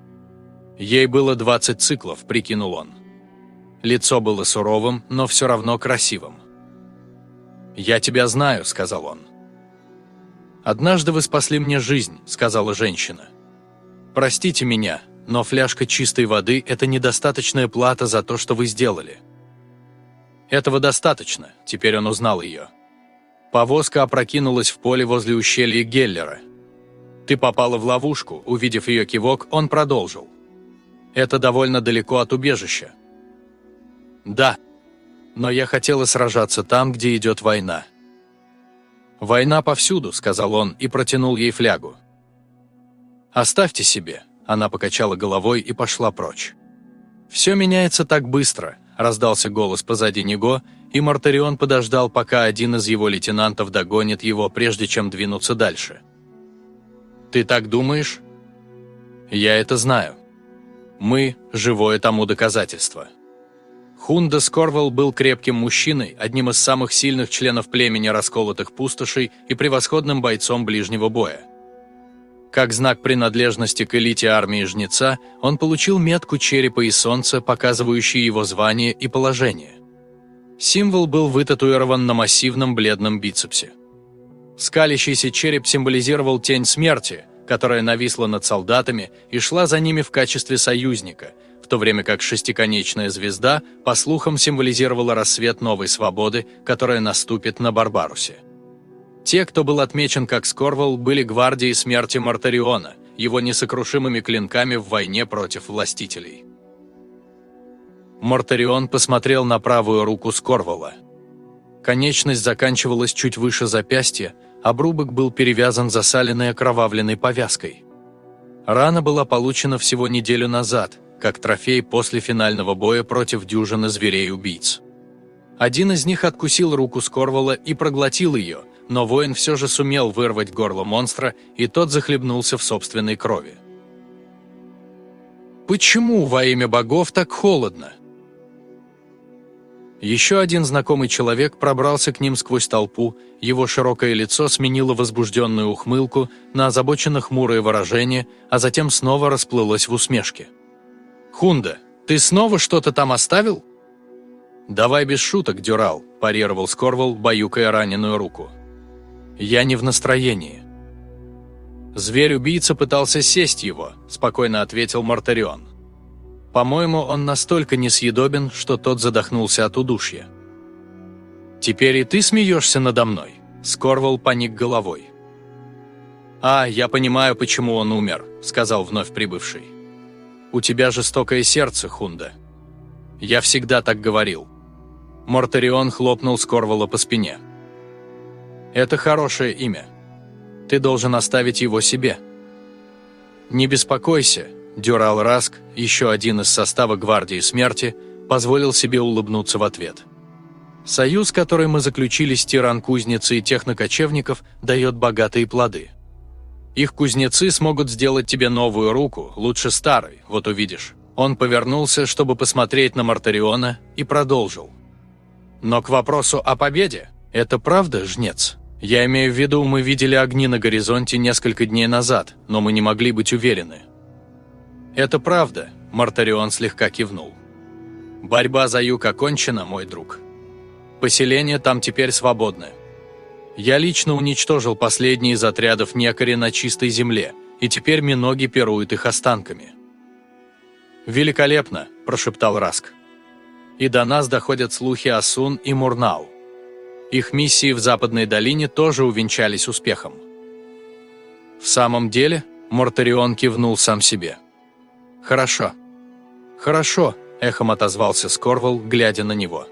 Ей было 20 циклов, прикинул он. Лицо было суровым, но все равно красивым. «Я тебя знаю», — сказал он. «Однажды вы спасли мне жизнь», — сказала женщина. «Простите меня, но фляжка чистой воды – это недостаточная плата за то, что вы сделали». Этого достаточно, теперь он узнал ее. Повозка опрокинулась в поле возле ущелья Геллера. Ты попала в ловушку, увидев ее кивок, он продолжил. Это довольно далеко от убежища. Да, но я хотела сражаться там, где идет война. «Война повсюду», — сказал он и протянул ей флягу. «Оставьте себе», — она покачала головой и пошла прочь. «Все меняется так быстро», – раздался голос позади него, и Мартарион подождал, пока один из его лейтенантов догонит его, прежде чем двинуться дальше. «Ты так думаешь?» «Я это знаю. Мы – живое тому доказательство». Хунда Скорвал был крепким мужчиной, одним из самых сильных членов племени расколотых пустошей и превосходным бойцом ближнего боя. Как знак принадлежности к элите армии Жнеца, он получил метку черепа и солнца, показывающую его звание и положение. Символ был вытатуирован на массивном бледном бицепсе. Скалящийся череп символизировал тень смерти, которая нависла над солдатами и шла за ними в качестве союзника – то время как шестиконечная звезда, по слухам, символизировала рассвет новой свободы, которая наступит на Барбарусе. Те, кто был отмечен как Скорвал, были гвардией смерти Мартариона, его несокрушимыми клинками в войне против властителей. Мартарион посмотрел на правую руку Скорвала. Конечность заканчивалась чуть выше запястья, обрубок был перевязан засаленной окровавленной повязкой. Рана была получена всего неделю назад, как трофей после финального боя против дюжины зверей-убийц. Один из них откусил руку Скорвала и проглотил ее, но воин все же сумел вырвать горло монстра, и тот захлебнулся в собственной крови. «Почему во имя богов так холодно?» Еще один знакомый человек пробрался к ним сквозь толпу, его широкое лицо сменило возбужденную ухмылку на озабоченно хмурое выражение, а затем снова расплылось в усмешке. «Хунда, ты снова что-то там оставил?» «Давай без шуток, Дюрал», – парировал Скорвал, баюкая раненую руку. «Я не в настроении». «Зверь-убийца пытался сесть его», – спокойно ответил Мартарион. «По-моему, он настолько несъедобен, что тот задохнулся от удушья». «Теперь и ты смеешься надо мной?» – Скорвал поник головой. «А, я понимаю, почему он умер», – сказал вновь прибывший. «У тебя жестокое сердце, Хунда». «Я всегда так говорил». Мортарион хлопнул Скорвала по спине. «Это хорошее имя. Ты должен оставить его себе». «Не беспокойся», – Дюрал Раск, еще один из состава Гвардии Смерти, позволил себе улыбнуться в ответ. «Союз, который мы заключили с тиран-кузницей и технокочевников, дает богатые плоды». Их кузнецы смогут сделать тебе новую руку, лучше старой, вот увидишь». Он повернулся, чтобы посмотреть на Мартариона, и продолжил. «Но к вопросу о победе. Это правда, жнец? Я имею в виду, мы видели огни на горизонте несколько дней назад, но мы не могли быть уверены». «Это правда», – Мартарион слегка кивнул. «Борьба за юг окончена, мой друг. Поселение там теперь свободное. Я лично уничтожил последний из отрядов некори на чистой земле, и теперь Миноги пируют их останками. «Великолепно!» – прошептал Раск. И до нас доходят слухи о Сун и Мурнау. Их миссии в Западной долине тоже увенчались успехом. В самом деле, Мортарион кивнул сам себе. «Хорошо». «Хорошо», – эхом отозвался Скорвал, глядя на него.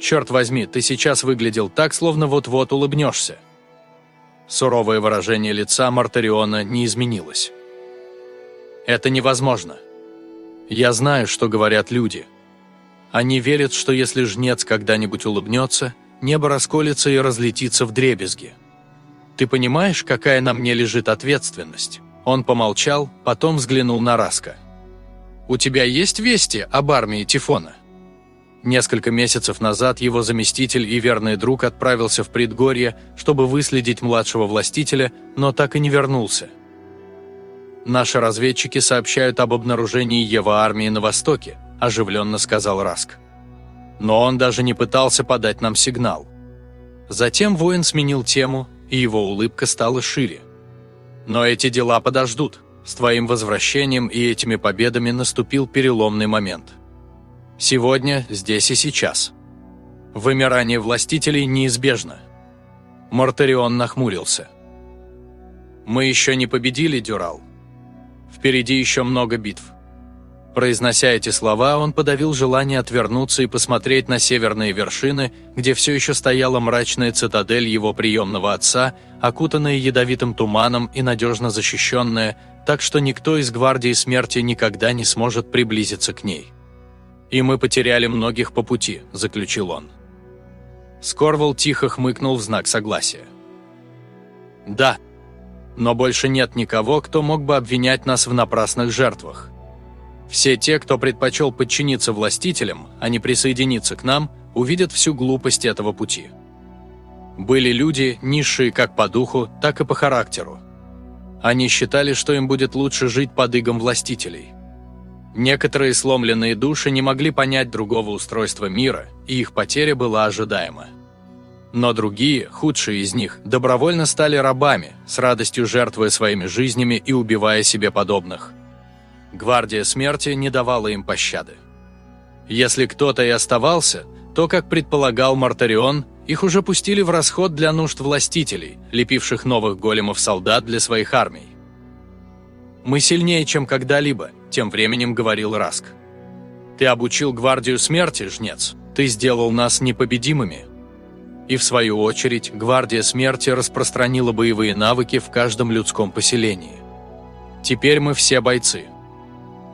«Черт возьми, ты сейчас выглядел так, словно вот-вот улыбнешься». Суровое выражение лица Мартариона не изменилось. «Это невозможно. Я знаю, что говорят люди. Они верят, что если жнец когда-нибудь улыбнется, небо расколется и разлетится в дребезги. Ты понимаешь, какая на мне лежит ответственность?» Он помолчал, потом взглянул на Раска. «У тебя есть вести об армии Тифона?» Несколько месяцев назад его заместитель и верный друг отправился в предгорье, чтобы выследить младшего властителя, но так и не вернулся. «Наши разведчики сообщают об обнаружении его армии на востоке», – оживленно сказал Раск. Но он даже не пытался подать нам сигнал. Затем воин сменил тему, и его улыбка стала шире. «Но эти дела подождут. С твоим возвращением и этими победами наступил переломный момент». Сегодня, здесь и сейчас. Вымирание властителей неизбежно. Мортарион нахмурился. «Мы еще не победили, Дюрал. Впереди еще много битв». Произнося эти слова, он подавил желание отвернуться и посмотреть на северные вершины, где все еще стояла мрачная цитадель его приемного отца, окутанная ядовитым туманом и надежно защищенная, так что никто из Гвардии Смерти никогда не сможет приблизиться к ней. «И мы потеряли многих по пути», – заключил он. Скорвал тихо хмыкнул в знак согласия. «Да, но больше нет никого, кто мог бы обвинять нас в напрасных жертвах. Все те, кто предпочел подчиниться властителям, а не присоединиться к нам, увидят всю глупость этого пути. Были люди, низшие как по духу, так и по характеру. Они считали, что им будет лучше жить под игом властителей. Некоторые сломленные души не могли понять другого устройства мира, и их потеря была ожидаема. Но другие, худшие из них, добровольно стали рабами, с радостью жертвуя своими жизнями и убивая себе подобных. Гвардия смерти не давала им пощады. Если кто-то и оставался, то, как предполагал Мартарион, их уже пустили в расход для нужд властителей, лепивших новых големов-солдат для своих армий. «Мы сильнее, чем когда-либо», – тем временем говорил Раск. «Ты обучил гвардию смерти, жнец. Ты сделал нас непобедимыми». И в свою очередь, гвардия смерти распространила боевые навыки в каждом людском поселении. Теперь мы все бойцы.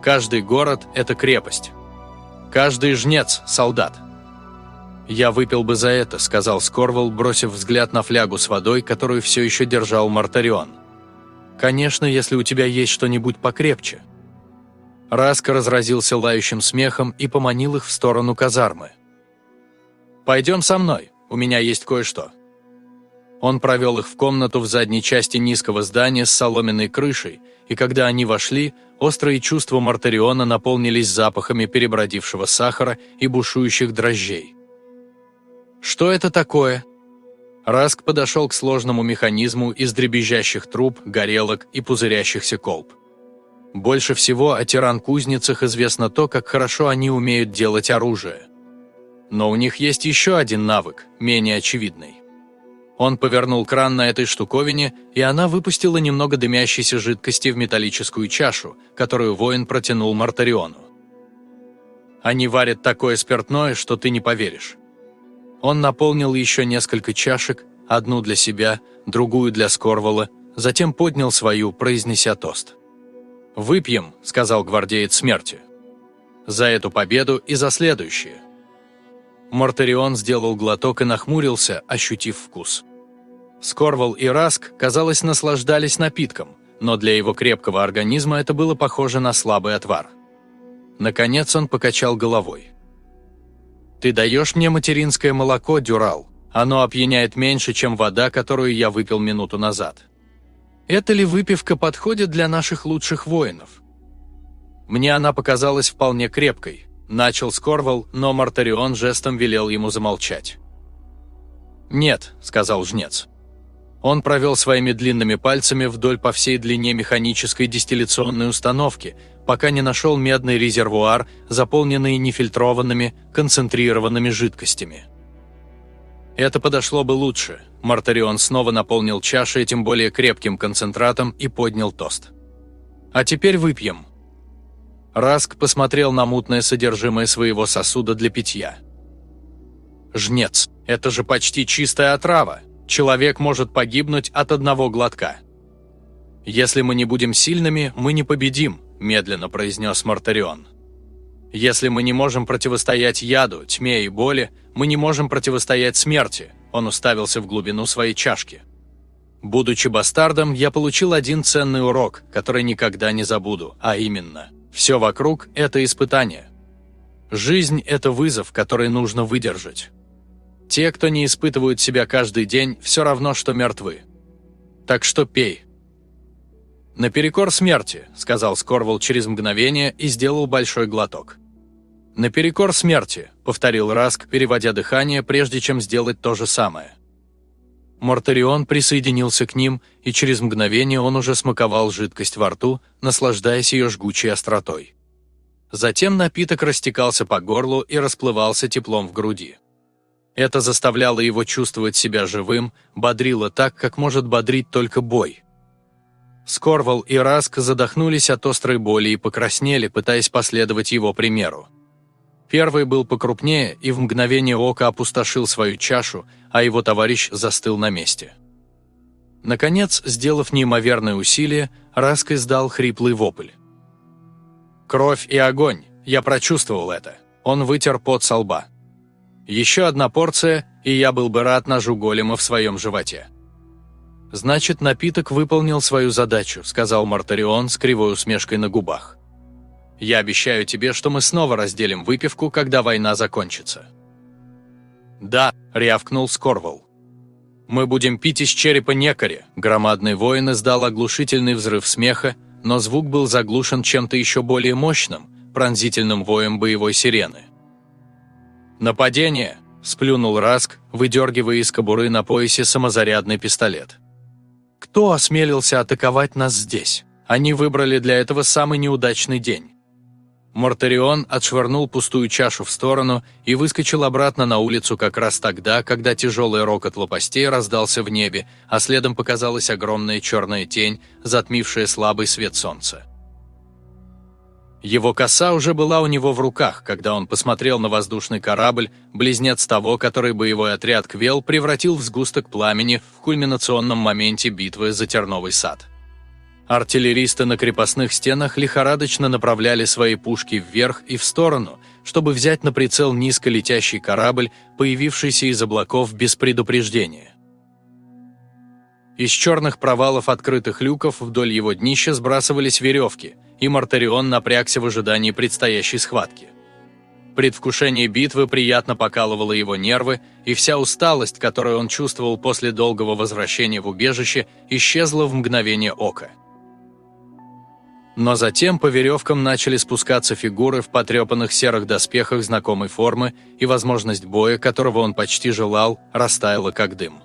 Каждый город – это крепость. Каждый жнец – солдат. «Я выпил бы за это», – сказал Скорвал, бросив взгляд на флягу с водой, которую все еще держал Мартарион. «Конечно, если у тебя есть что-нибудь покрепче». Раска разразился лающим смехом и поманил их в сторону казармы. «Пойдем со мной, у меня есть кое-что». Он провел их в комнату в задней части низкого здания с соломенной крышей, и когда они вошли, острые чувства Мартариона наполнились запахами перебродившего сахара и бушующих дрожжей. «Что это такое?» Раск подошел к сложному механизму из дребезжащих труб, горелок и пузырящихся колб. Больше всего о тиран-кузницах известно то, как хорошо они умеют делать оружие. Но у них есть еще один навык, менее очевидный. Он повернул кран на этой штуковине, и она выпустила немного дымящейся жидкости в металлическую чашу, которую воин протянул Мартариону. Они варят такое спиртное, что ты не поверишь. Он наполнил еще несколько чашек, одну для себя, другую для Скорвала, затем поднял свою, произнеся тост. «Выпьем», — сказал гвардеец смерти. «За эту победу и за следующее». Мартарион сделал глоток и нахмурился, ощутив вкус. Скорвал и Раск, казалось, наслаждались напитком, но для его крепкого организма это было похоже на слабый отвар. Наконец он покачал головой. «Ты даешь мне материнское молоко, Дюрал. Оно опьяняет меньше, чем вода, которую я выпил минуту назад. Эта ли выпивка подходит для наших лучших воинов?» Мне она показалась вполне крепкой. Начал Скорвал, но Мартарион жестом велел ему замолчать. «Нет», — сказал жнец. Он провел своими длинными пальцами вдоль по всей длине механической дистилляционной установки, пока не нашел медный резервуар, заполненный нефильтрованными, концентрированными жидкостями. Это подошло бы лучше. Мартарион снова наполнил чаши этим более крепким концентратом и поднял тост. «А теперь выпьем». Раск посмотрел на мутное содержимое своего сосуда для питья. «Жнец, это же почти чистая отрава. Человек может погибнуть от одного глотка». «Если мы не будем сильными, мы не победим», – медленно произнес Мартарион. «Если мы не можем противостоять яду, тьме и боли, мы не можем противостоять смерти», – он уставился в глубину своей чашки. Будучи бастардом, я получил один ценный урок, который никогда не забуду, а именно – все вокруг – это испытание. Жизнь – это вызов, который нужно выдержать. Те, кто не испытывают себя каждый день, все равно, что мертвы. Так что пей. «Наперекор смерти», – сказал Скорвал через мгновение и сделал большой глоток. «Наперекор смерти», – повторил Раск, переводя дыхание, прежде чем сделать то же самое. Мортарион присоединился к ним, и через мгновение он уже смаковал жидкость во рту, наслаждаясь ее жгучей остротой. Затем напиток растекался по горлу и расплывался теплом в груди. Это заставляло его чувствовать себя живым, бодрило так, как может бодрить только бой. Скорвал и Раск задохнулись от острой боли и покраснели, пытаясь последовать его примеру. Первый был покрупнее и в мгновение ока опустошил свою чашу, а его товарищ застыл на месте. Наконец, сделав неимоверное усилие, Раск издал хриплый вопль. «Кровь и огонь! Я прочувствовал это!» Он вытер пот со лба. Еще одна порция, и я был бы рад ножу голема в своем животе. «Значит, напиток выполнил свою задачу», – сказал Мартарион с кривой усмешкой на губах. «Я обещаю тебе, что мы снова разделим выпивку, когда война закончится». «Да», – рявкнул Скорвал. «Мы будем пить из черепа некоря», – громадный воин издал оглушительный взрыв смеха, но звук был заглушен чем-то еще более мощным, пронзительным воем боевой сирены. «Нападение!» – сплюнул Раск, выдергивая из кобуры на поясе самозарядный пистолет. «Кто осмелился атаковать нас здесь? Они выбрали для этого самый неудачный день». Мортарион отшвырнул пустую чашу в сторону и выскочил обратно на улицу как раз тогда, когда тяжелый рокот лопастей раздался в небе, а следом показалась огромная черная тень, затмившая слабый свет солнца. Его коса уже была у него в руках, когда он посмотрел на воздушный корабль, близнец того, который боевой отряд Квел превратил в сгусток пламени в кульминационном моменте битвы за Терновый сад. Артиллеристы на крепостных стенах лихорадочно направляли свои пушки вверх и в сторону, чтобы взять на прицел низко летящий корабль, появившийся из облаков без предупреждения. Из черных провалов открытых люков вдоль его днища сбрасывались веревки – и Мартарион напрягся в ожидании предстоящей схватки. Предвкушение битвы приятно покалывало его нервы, и вся усталость, которую он чувствовал после долгого возвращения в убежище, исчезла в мгновение ока. Но затем по веревкам начали спускаться фигуры в потрепанных серых доспехах знакомой формы, и возможность боя, которого он почти желал, растаяла как дым.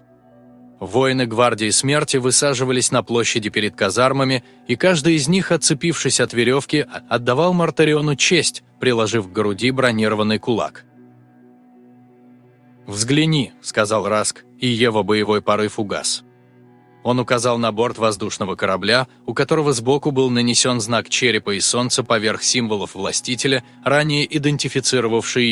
Воины гвардии смерти высаживались на площади перед казармами, и каждый из них, отцепившись от веревки, отдавал Мартариону честь, приложив к груди бронированный кулак. «Взгляни», — сказал Раск, и Ева боевой порыв угас. Он указал на борт воздушного корабля, у которого сбоку был нанесен знак черепа и солнца поверх символов властителя, ранее идентифицировавшие его